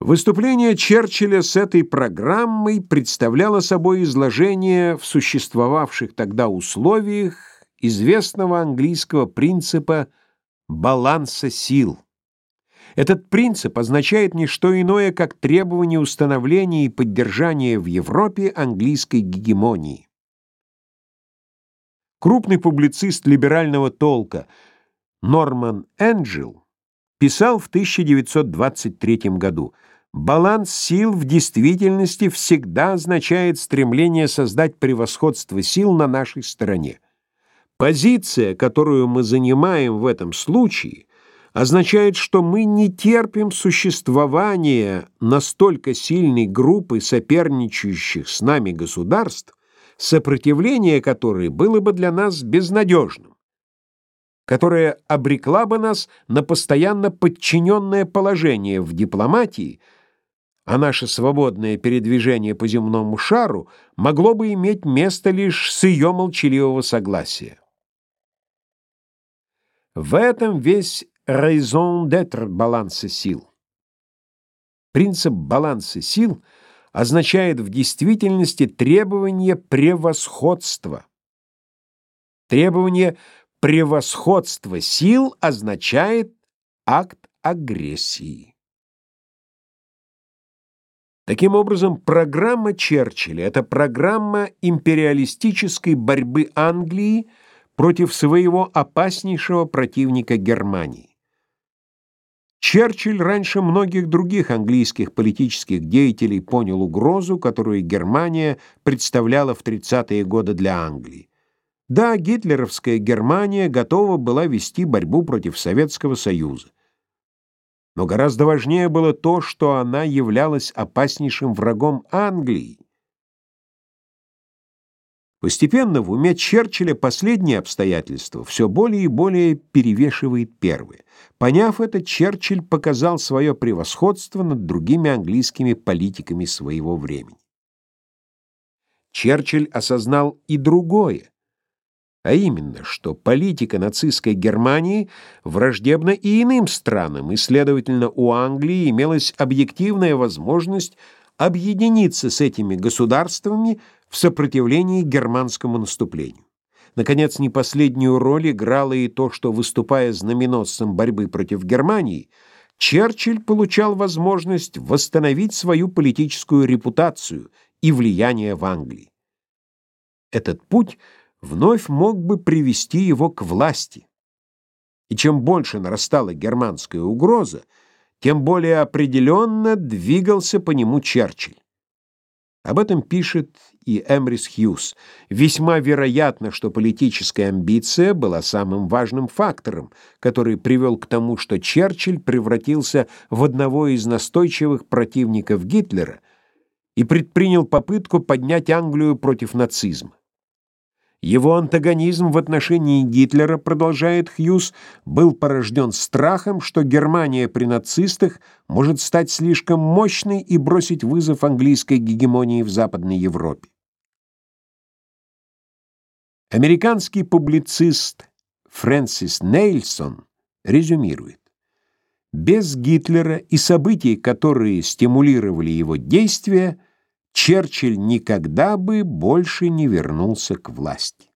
Выступление Черчилля с этой программой представляло собой изложение в существовавших тогда условиях известного английского принципа баланса сил. Этот принцип означает не что иное, как требование установления и поддержания в Европе английской гегемонии. Крупный публицист либерального толка Норман Энджел писал в 1923 году «Баланс сил в действительности всегда означает стремление создать превосходство сил на нашей стороне. Позиция, которую мы занимаем в этом случае, означает, что мы не терпим существования настолько сильной группы соперничающих с нами государств, сопротивление которой было бы для нас безнадежным которая обрекла бы нас на постоянно подчиненное положение в дипломатии, а наше свободное передвижение по земному шару могло бы иметь место лишь с ее молчаливого согласия. В этом весь raison d'être баланса сил. Принцип баланса сил означает в действительности требование превосходства. Требование Превосходство сил означает акт агрессии. Таким образом, программа Черчилля — это программа империалистической борьбы Англии против своего опаснейшего противника Германии. Черчилль раньше многих других английских политических деятелей понял угрозу, которую Германия представляла в 30-е годы для Англии. Да, гитлеровская Германия готова была вести борьбу против Советского Союза. Но гораздо важнее было то, что она являлась опаснейшим врагом Англии. Постепенно в уме Черчилля последнее обстоятельство все более и более перевешивает первое. Поняв это, Черчилль показал свое превосходство над другими английскими политиками своего времени. Черчилль осознал и другое а именно, что политика нацистской Германии враждебна и иным странам, и, следовательно, у Англии имелась объективная возможность объединиться с этими государствами в сопротивлении германскому наступлению. Наконец, не последнюю роль играло и то, что, выступая знаменосцем борьбы против Германии, Черчилль получал возможность восстановить свою политическую репутацию и влияние в Англии. Этот путь – вновь мог бы привести его к власти. И чем больше нарастала германская угроза, тем более определенно двигался по нему Черчилль. Об этом пишет и Эмрис Хьюз. Весьма вероятно, что политическая амбиция была самым важным фактором, который привел к тому, что Черчилль превратился в одного из настойчивых противников Гитлера и предпринял попытку поднять Англию против нацизма. Его антагонизм в отношении Гитлера, продолжает Хьюз, был порожден страхом, что Германия при нацистах может стать слишком мощной и бросить вызов английской гегемонии в Западной Европе. Американский публицист Фрэнсис Нейлсон резюмирует. Без Гитлера и событий, которые стимулировали его действия, Черчилль никогда бы больше не вернулся к власти.